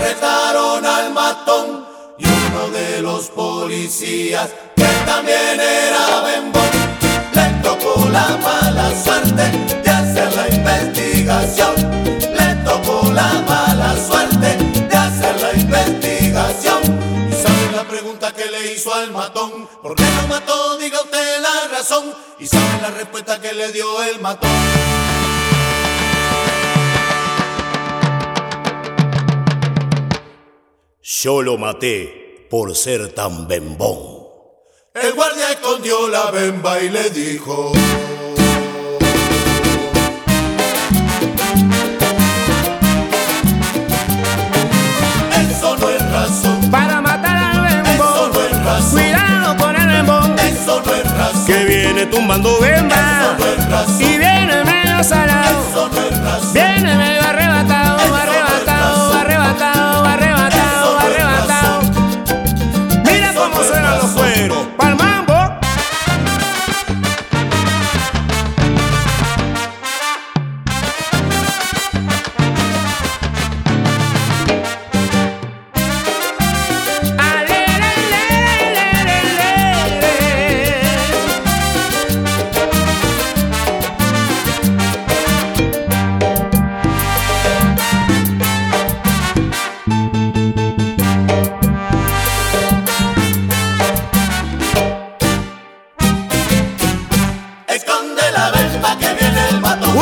retaron al matón y uno de los policías, que también era bembón, le tocó la mala suerte de hacer la investigación. Le tocó la mala suerte de hacer la investigación. Y sabe la pregunta que le hizo al matón, ¿por qué lo mató? Diga usted la razón. Y sabe la respuesta que le dio el matón. Yo lo maté por ser tan bembón. El guardia escondió la bemba y le dijo. Eso no es razón, Para matar al eso bembón. no es razón, Cuidado con el bembón. eso no es razón, Que viene tumbando bemba. eso no es razón, Y viene medio salado.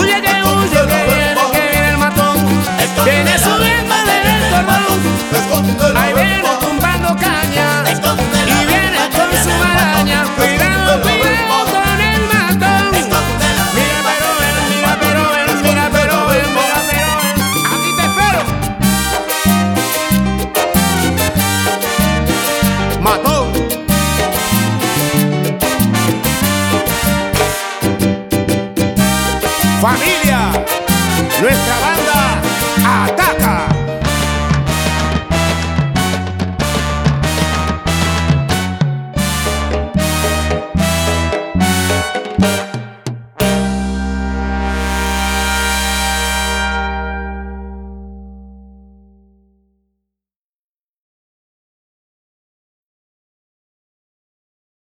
Huye que huye, que viene, que viene el matón. Viene subiendo viene el cordón. Ahí viene tumbando caña. Y viene con su maraña. Cuidado, con el matón. Mira, pero ven, mira, pero matón. ven, mira, pero ven, mira, pero ven. Aquí te espero. Matón. Familia, nuestra banda, ataca.